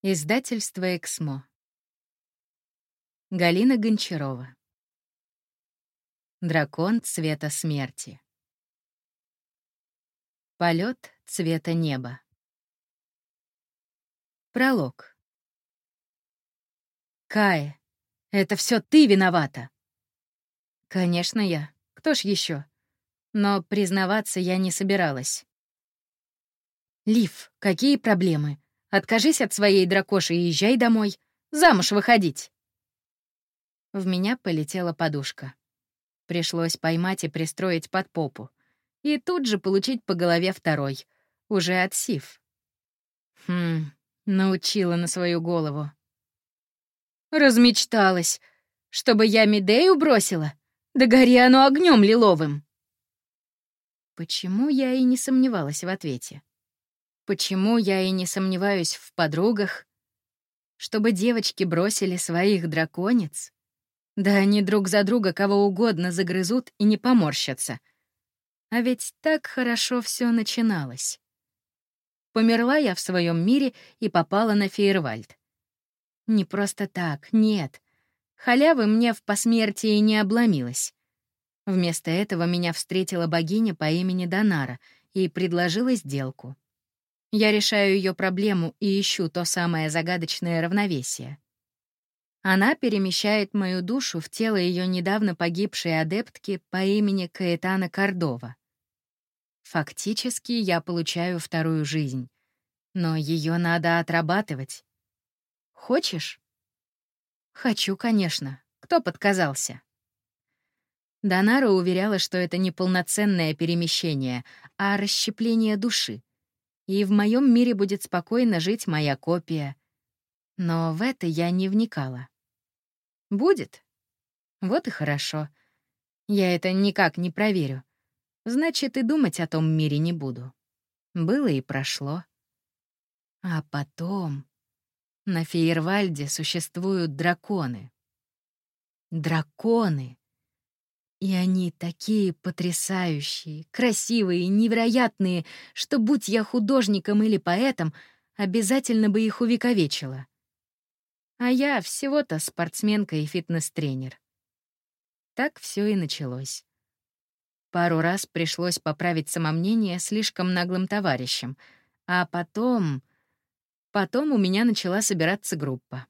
Издательство «Эксмо». Галина Гончарова. Дракон цвета смерти. Полет цвета неба. Пролог. Кая, это все ты виновата. Конечно, я. Кто ж еще? Но признаваться я не собиралась. Лив, какие проблемы? Откажись от своей дракоши и езжай домой. Замуж выходить. В меня полетела подушка. Пришлось поймать и пристроить под попу. И тут же получить по голове второй. Уже от Сив. Хм, научила на свою голову. Размечталась. Чтобы я Медею бросила? Да гори оно огнем лиловым. Почему я и не сомневалась в ответе? Почему я и не сомневаюсь в подругах? Чтобы девочки бросили своих драконец? Да они друг за друга кого угодно загрызут и не поморщатся. А ведь так хорошо все начиналось. Померла я в своем мире и попала на Фейервальд. Не просто так, нет. Халявы мне в посмертии не обломилась. Вместо этого меня встретила богиня по имени Донара и предложила сделку. Я решаю ее проблему и ищу то самое загадочное равновесие. Она перемещает мою душу в тело ее недавно погибшей адептки по имени Каэтана Кордова. Фактически я получаю вторую жизнь, но ее надо отрабатывать. Хочешь? Хочу, конечно. Кто подказался? Донара уверяла, что это не полноценное перемещение, а расщепление души и в моем мире будет спокойно жить моя копия. Но в это я не вникала. Будет? Вот и хорошо. Я это никак не проверю. Значит, и думать о том мире не буду. Было и прошло. А потом... На Фейервальде существуют драконы. Драконы! И они такие потрясающие, красивые, невероятные, что, будь я художником или поэтом, обязательно бы их увековечила. А я всего-то спортсменка и фитнес-тренер. Так все и началось. Пару раз пришлось поправить самомнение слишком наглым товарищем, а потом... Потом у меня начала собираться группа.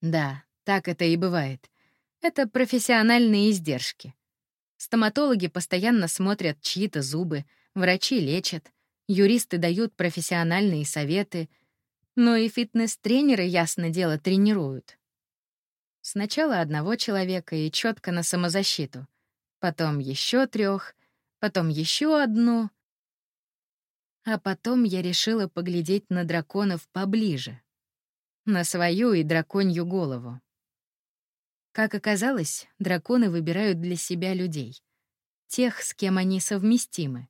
Да, так это и бывает. Это профессиональные издержки. Стоматологи постоянно смотрят чьи-то зубы, врачи лечат, юристы дают профессиональные советы, но и фитнес-тренеры, ясно дело, тренируют. Сначала одного человека и четко на самозащиту, потом еще трех, потом еще одну. А потом я решила поглядеть на драконов поближе. На свою и драконью голову. Как оказалось, драконы выбирают для себя людей. Тех, с кем они совместимы.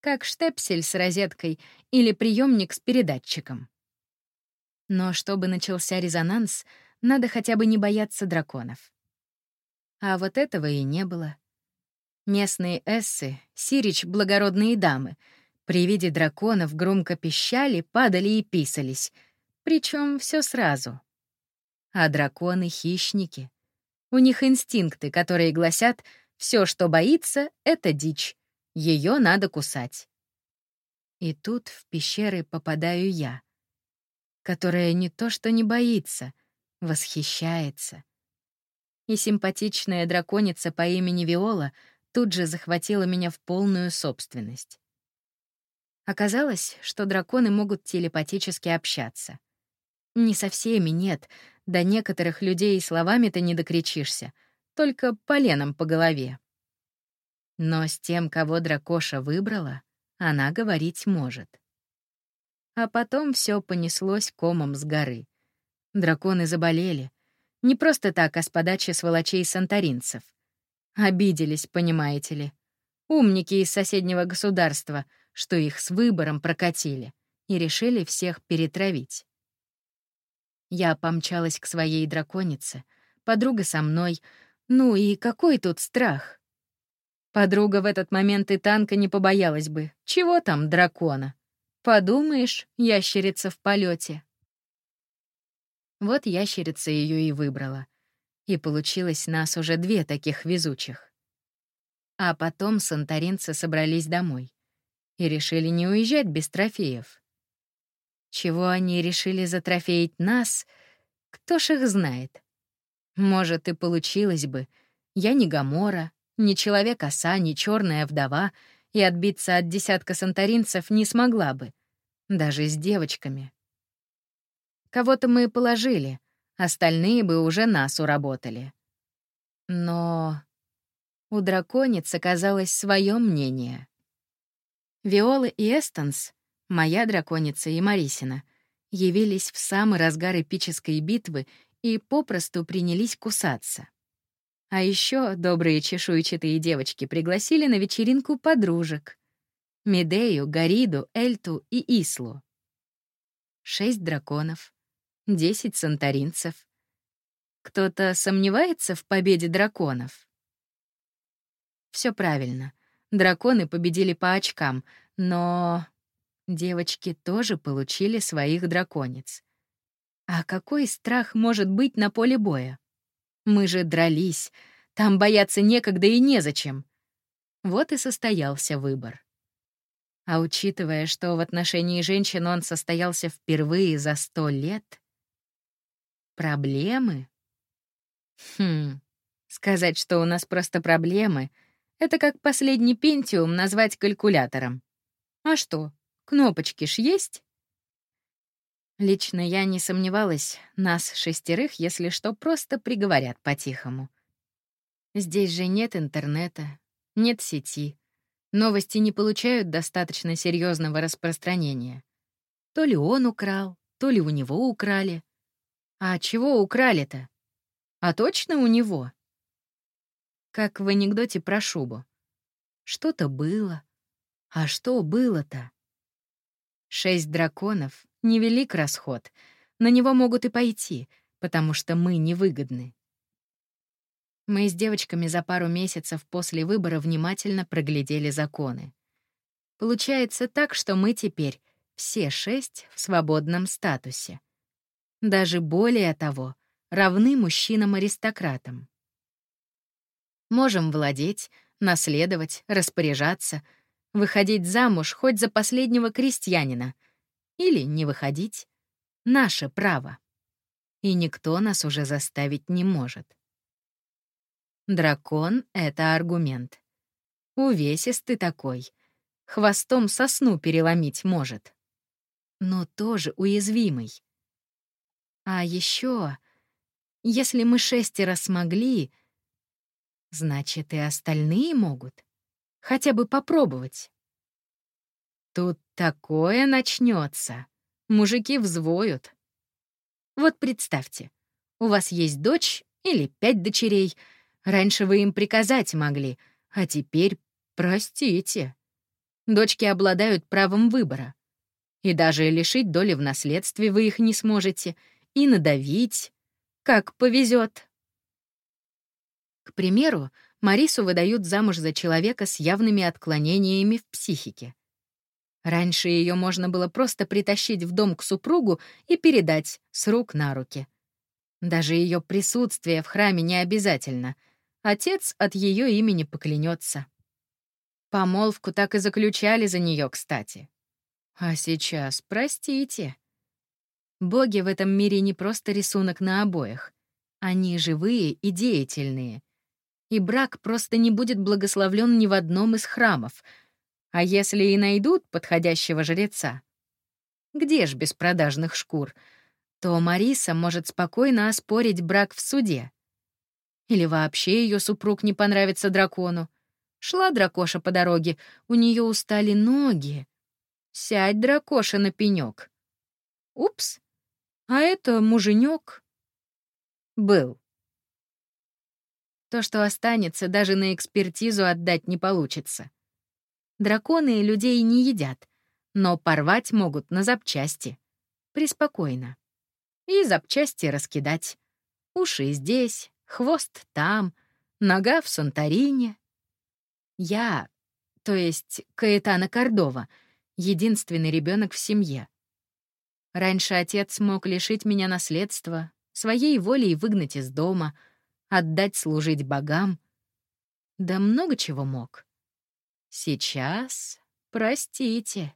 Как штепсель с розеткой или приемник с передатчиком. Но чтобы начался резонанс, надо хотя бы не бояться драконов. А вот этого и не было. Местные эссы, сирич благородные дамы, при виде драконов громко пищали, падали и писались, причем все сразу. А драконы — хищники — у них инстинкты, которые гласят, все, что боится, — это дичь. Ее надо кусать. И тут в пещеры попадаю я, которая не то что не боится, восхищается. И симпатичная драконица по имени Виола тут же захватила меня в полную собственность. Оказалось, что драконы могут телепатически общаться. Не со всеми, нет, до некоторых людей словами-то не докричишься, только поленом по голове. Но с тем, кого дракоша выбрала, она говорить может. А потом все понеслось комом с горы. Драконы заболели. Не просто так, а с подачи сволочей-санторинцев. Обиделись, понимаете ли. Умники из соседнего государства, что их с выбором прокатили, и решили всех перетравить. Я помчалась к своей драконице, подруга со мной. Ну и какой тут страх? Подруга в этот момент и танка не побоялась бы. Чего там дракона? Подумаешь, ящерица в полете. Вот ящерица ее и выбрала. И получилось нас уже две таких везучих. А потом санторинцы собрались домой и решили не уезжать без трофеев. Чего они решили затрофеить нас, кто ж их знает. Может, и получилось бы. Я не Гамора, не человек-оса, не черная вдова, и отбиться от десятка санторинцев не смогла бы, даже с девочками. Кого-то мы положили, остальные бы уже нас уработали. Но у дракониц оказалось свое мнение. Виола и Эстонс, моя драконица и Марисина, явились в самый разгар эпической битвы и попросту принялись кусаться. А еще добрые чешуйчатые девочки пригласили на вечеринку подружек — Медею, Гариду, Эльту и Ислу. Шесть драконов, десять санторинцев. Кто-то сомневается в победе драконов? Все правильно. Драконы победили по очкам, но девочки тоже получили своих драконец. А какой страх может быть на поле боя? Мы же дрались. Там бояться некогда и незачем. Вот и состоялся выбор. А учитывая, что в отношении женщин он состоялся впервые за сто лет, Проблемы? Хм, сказать, что у нас просто проблемы, это как последний пентиум назвать калькулятором. А что, кнопочки ж есть? Лично я не сомневалась, нас шестерых, если что, просто приговорят по-тихому. Здесь же нет интернета, нет сети. Новости не получают достаточно серьезного распространения. То ли он украл, то ли у него украли. А чего украли-то? А точно у него? Как в анекдоте про шубу. Что-то было. А что было-то? Шесть драконов — невелик расход. На него могут и пойти, потому что мы невыгодны. Мы с девочками за пару месяцев после выбора внимательно проглядели законы. Получается так, что мы теперь все шесть в свободном статусе даже более того, равны мужчинам-аристократам. Можем владеть, наследовать, распоряжаться, выходить замуж хоть за последнего крестьянина или не выходить. Наше право. И никто нас уже заставить не может. Дракон — это аргумент. Увесистый такой. Хвостом сосну переломить может. Но тоже уязвимый. А еще, если мы шестеро смогли, значит, и остальные могут. Хотя бы попробовать. Тут такое начнется. Мужики взвоют. Вот представьте, у вас есть дочь или пять дочерей. Раньше вы им приказать могли, а теперь простите. Дочки обладают правом выбора. И даже лишить доли в наследстве вы их не сможете — и надавить, как повезет. К примеру, Марису выдают замуж за человека с явными отклонениями в психике. Раньше ее можно было просто притащить в дом к супругу и передать с рук на руки. Даже ее присутствие в храме не обязательно. Отец от ее имени поклянется. Помолвку так и заключали за нее, кстати. А сейчас, простите, Боги в этом мире не просто рисунок на обоях. Они живые и деятельные. И брак просто не будет благословлен ни в одном из храмов. А если и найдут подходящего жреца? Где ж без продажных шкур? То Мариса может спокойно оспорить брак в суде. Или вообще ее супруг не понравится дракону. Шла дракоша по дороге, у нее устали ноги. Сядь, дракоша, на пенек. Упс, а это муженек был. То, что останется, даже на экспертизу отдать не получится. Драконы людей не едят, но порвать могут на запчасти. Преспокойно. И запчасти раскидать. Уши здесь, хвост там, нога в Санторине. Я, то есть Каэтана Кордова, единственный ребенок в семье. Раньше отец мог лишить меня наследства, своей волей выгнать из дома, отдать служить богам. Да много чего мог. Сейчас, простите.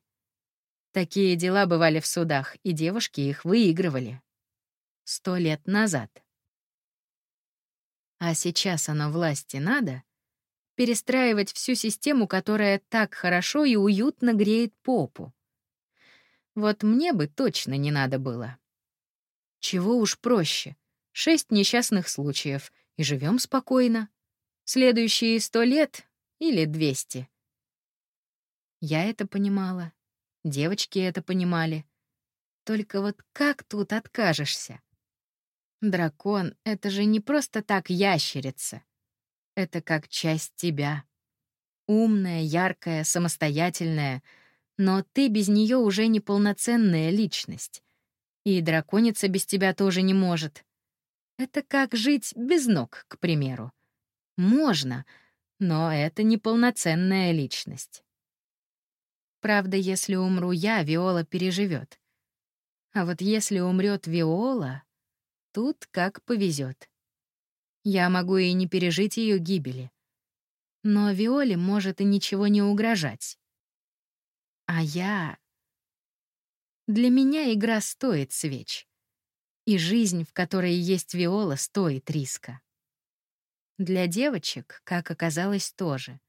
Такие дела бывали в судах, и девушки их выигрывали. Сто лет назад. А сейчас оно власти надо? Перестраивать всю систему, которая так хорошо и уютно греет попу. Вот мне бы точно не надо было. Чего уж проще. Шесть несчастных случаев, и живем спокойно. Следующие сто лет или двести. Я это понимала. Девочки это понимали. Только вот как тут откажешься? Дракон — это же не просто так ящерица. Это как часть тебя. Умная, яркая, самостоятельная — но ты без нее уже не полноценная личность. И драконица без тебя тоже не может. Это как жить без ног, к примеру. Можно, но это не полноценная личность. Правда, если умру я, Виола переживет. А вот если умрет Виола, тут как повезет. Я могу и не пережить ее гибели. Но Виоле может и ничего не угрожать. А я... Для меня игра стоит свеч. И жизнь, в которой есть виола, стоит риска. Для девочек, как оказалось, тоже.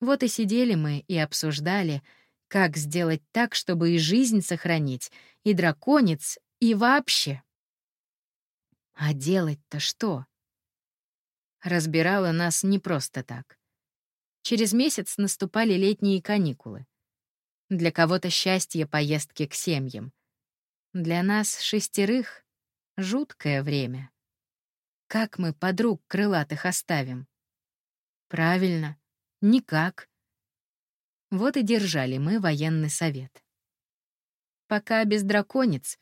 Вот и сидели мы и обсуждали, как сделать так, чтобы и жизнь сохранить, и драконец, и вообще. А делать-то что? Разбирала нас не просто так. Через месяц наступали летние каникулы. Для кого-то счастье поездки к семьям. Для нас, шестерых, жуткое время. Как мы подруг крылатых оставим? Правильно, никак. Вот и держали мы военный совет. Пока без драконец,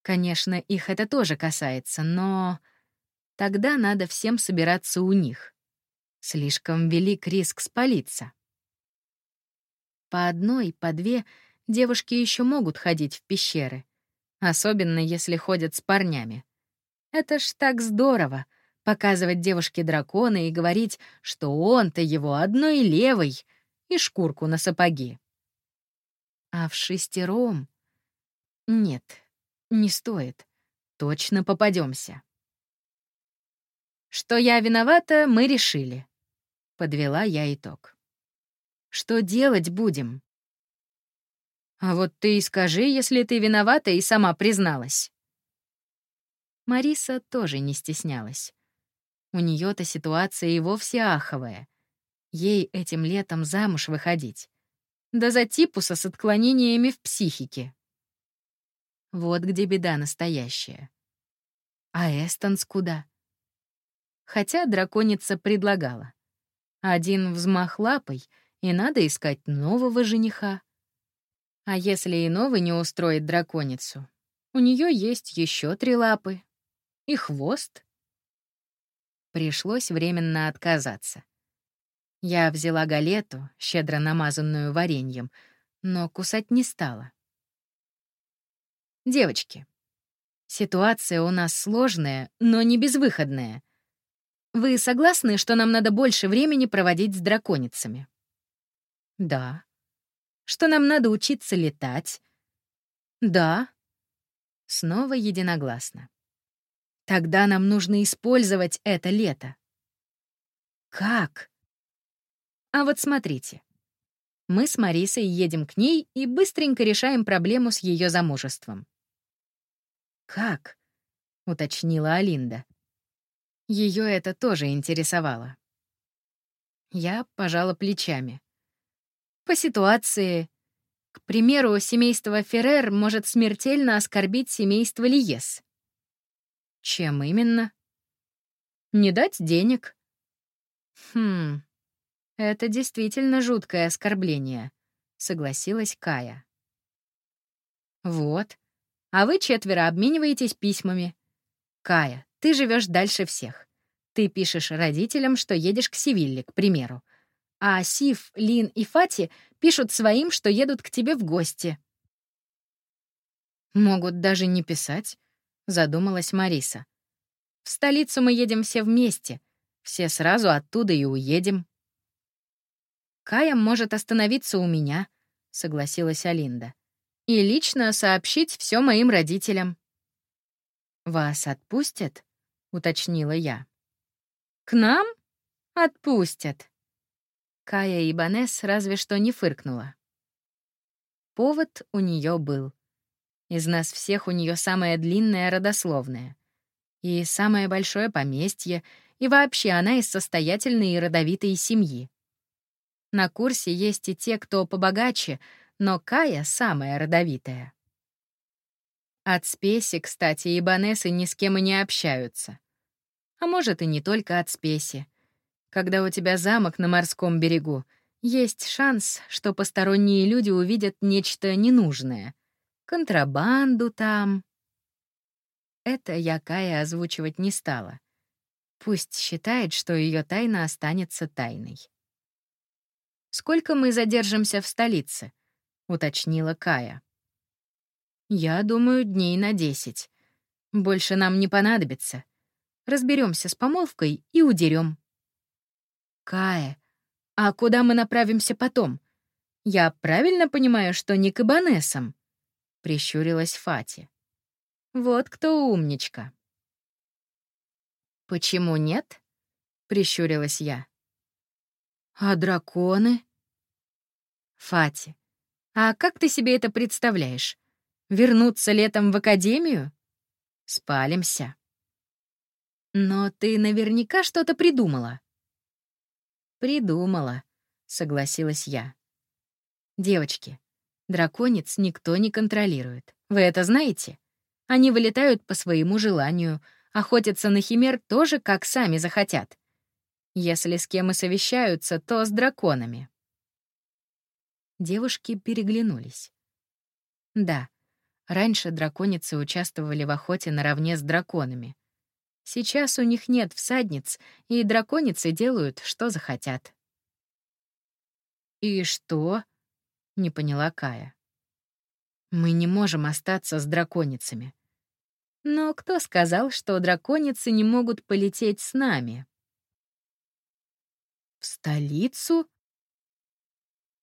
конечно, их это тоже касается, но тогда надо всем собираться у них. Слишком велик риск спалиться. По одной, по две девушки еще могут ходить в пещеры, особенно если ходят с парнями. Это ж так здорово — показывать девушке дракона и говорить, что он-то его одной левой и шкурку на сапоги. А в шестером... Нет, не стоит. Точно попадемся. Что я виновата, мы решили. Подвела я итог. Что делать будем? А вот ты и скажи, если ты виновата и сама призналась. Мариса тоже не стеснялась. У нее то ситуация и вовсе аховая. Ей этим летом замуж выходить. Да за типуса с отклонениями в психике. Вот где беда настоящая. А Эстонс куда? Хотя драконица предлагала. Один взмах лапой — и надо искать нового жениха. А если и новый не устроит драконицу, у нее есть еще три лапы и хвост. Пришлось временно отказаться. Я взяла галету, щедро намазанную вареньем, но кусать не стала. Девочки, ситуация у нас сложная, но не безвыходная. Вы согласны, что нам надо больше времени проводить с драконицами? Да. Что нам надо учиться летать? Да. Снова единогласно. Тогда нам нужно использовать это лето. Как? А вот смотрите. Мы с Марисой едем к ней и быстренько решаем проблему с ее замужеством. Как? уточнила Алинда. Ее это тоже интересовало. Я пожала плечами. По ситуации. К примеру, семейство Феррер может смертельно оскорбить семейство Лиес. Чем именно? Не дать денег. Хм, это действительно жуткое оскорбление, согласилась Кая. Вот. А вы четверо обмениваетесь письмами. Кая, ты живешь дальше всех. Ты пишешь родителям, что едешь к Севилле, к примеру, а Сив, Лин и Фати пишут своим, что едут к тебе в гости. Могут даже не писать, задумалась Мариса. В столицу мы едем все вместе. Все сразу оттуда и уедем. Кая может остановиться у меня, согласилась Алинда. И лично сообщить все моим родителям. Вас отпустят? уточнила я. К нам? Отпустят. Кая и Банес разве что не фыркнула. Повод у нее был. Из нас всех у нее самая длинная родословная. И самое большое поместье, и вообще она из состоятельной и родовитой семьи. На курсе есть и те, кто побогаче, но Кая самая родовитая. От спеси, кстати, и Банесы ни с кем и не общаются. А может, и не только от спеси. Когда у тебя замок на морском берегу, есть шанс, что посторонние люди увидят нечто ненужное. Контрабанду там. Это я Кая озвучивать не стала. Пусть считает, что ее тайна останется тайной. «Сколько мы задержимся в столице?» — уточнила Кая. «Я думаю, дней на десять. Больше нам не понадобится. Разберемся с помолвкой и удерем. «Кая, а куда мы направимся потом? Я правильно понимаю, что не к Ибанесам?» — прищурилась Фати. «Вот кто умничка». «Почему нет?» — прищурилась я. «А драконы?» «Фати, а как ты себе это представляешь? Вернуться летом в академию? Спалимся». «Но ты наверняка что-то придумала». «Придумала», — согласилась я. «Девочки, драконец никто не контролирует. Вы это знаете? Они вылетают по своему желанию, охотятся на химер тоже, как сами захотят. Если с кем и совещаются, то с драконами». Девушки переглянулись. Да, раньше драконицы участвовали в охоте наравне с драконами. Сейчас у них нет всадниц, и драконицы делают, что захотят. «И что?» — не поняла Кая. «Мы не можем остаться с драконицами». «Но кто сказал, что драконицы не могут полететь с нами?» «В столицу?»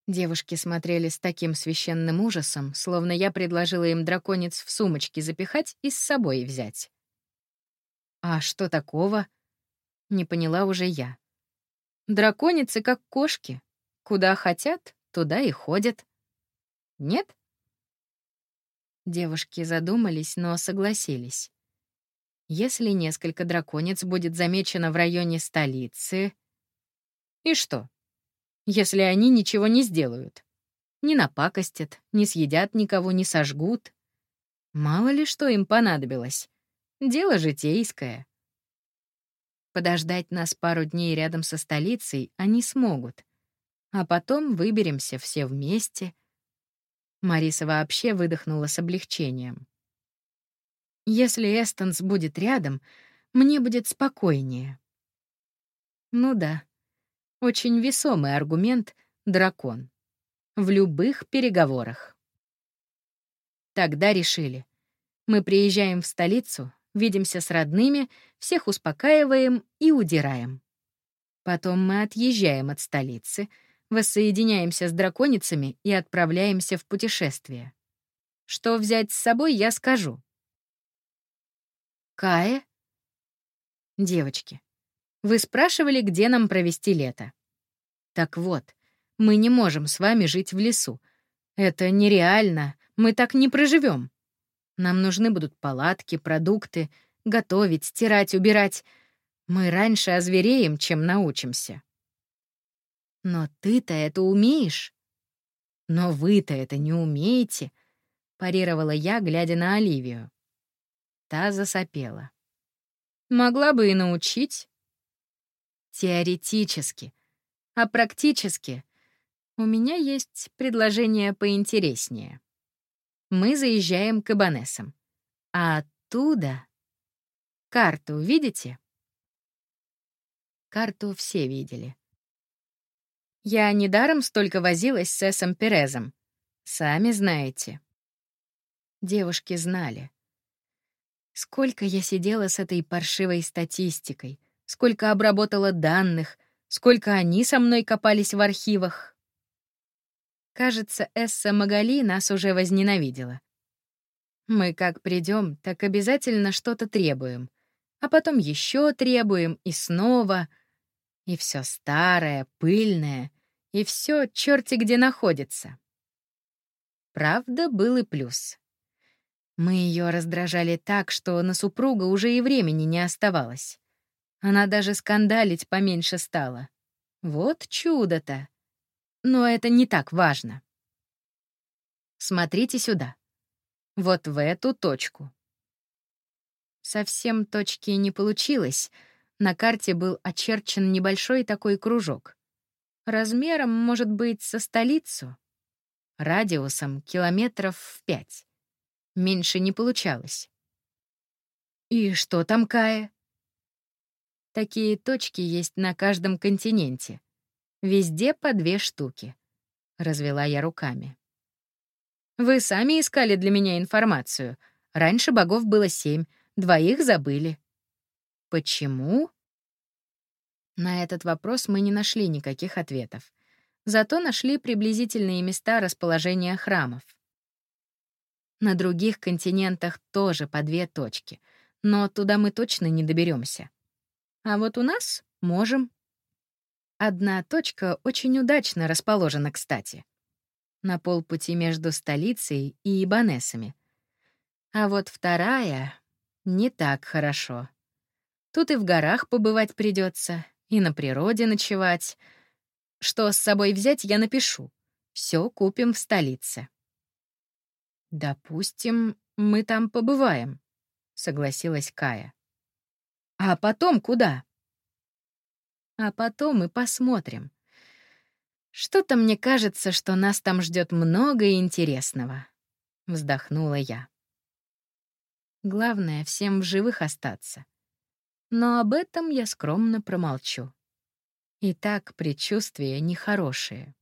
Девушки смотрели с таким священным ужасом, словно я предложила им драконец в сумочке запихать и с собой взять. А что такого? Не поняла уже я. Драконицы как кошки. Куда хотят, туда и ходят. Нет? Девушки задумались, но согласились. Если несколько драконец будет замечено в районе столицы... И что? Если они ничего не сделают? Не напакостят, не съедят никого, не сожгут. Мало ли что им понадобилось. Дело житейское. Подождать нас пару дней рядом со столицей они смогут. А потом выберемся все вместе. Мариса вообще выдохнула с облегчением. Если Эстонс будет рядом, мне будет спокойнее. Ну да, очень весомый аргумент — дракон. В любых переговорах. Тогда решили. Мы приезжаем в столицу, видимся с родными, всех успокаиваем и удираем. Потом мы отъезжаем от столицы, воссоединяемся с драконицами и отправляемся в путешествие. Что взять с собой, я скажу. Кая? Девочки, вы спрашивали, где нам провести лето. Так вот, мы не можем с вами жить в лесу. Это нереально, мы так не проживем. Нам нужны будут палатки, продукты, готовить, стирать, убирать. Мы раньше озвереем, чем научимся. Но ты-то это умеешь. Но вы-то это не умеете, парировала я, глядя на Оливию. Та засопела. Могла бы и научить. Теоретически. А практически у меня есть предложение поинтереснее мы заезжаем к Ибанесам. А оттуда... Карту видите? Карту все видели. Я недаром столько возилась с Эсом Перезом. Сами знаете. Девушки знали. Сколько я сидела с этой паршивой статистикой, сколько обработала данных, сколько они со мной копались в архивах. Кажется, Эсса Магали нас уже возненавидела. Мы как придем, так обязательно что-то требуем, а потом еще требуем и снова, и все старое, пыльное, и все черти где находится. Правда, был и плюс. Мы ее раздражали так, что на супруга уже и времени не оставалось. Она даже скандалить поменьше стала. Вот чудо-то. Но это не так важно. Смотрите сюда. Вот в эту точку. Совсем точки не получилось. На карте был очерчен небольшой такой кружок. Размером, может быть, со столицу. Радиусом километров в пять. Меньше не получалось. «И что там, Кая?» Такие точки есть на каждом континенте. Везде по две штуки. Развела я руками. Вы сами искали для меня информацию. Раньше богов было семь, двоих забыли. Почему? На этот вопрос мы не нашли никаких ответов. Зато нашли приблизительные места расположения храмов. На других континентах тоже по две точки, но туда мы точно не доберемся. А вот у нас можем. Одна точка очень удачно расположена, кстати. На полпути между столицей и Ибанесами. А вот вторая — не так хорошо. Тут и в горах побывать придется, и на природе ночевать. Что с собой взять, я напишу. Все купим в столице. «Допустим, мы там побываем», — согласилась Кая. «А потом куда?» А потом и посмотрим. Что-то мне кажется, что нас там ждет много интересного. Вздохнула я. Главное, всем в живых остаться. Но об этом я скромно промолчу. И так предчувствия нехорошие.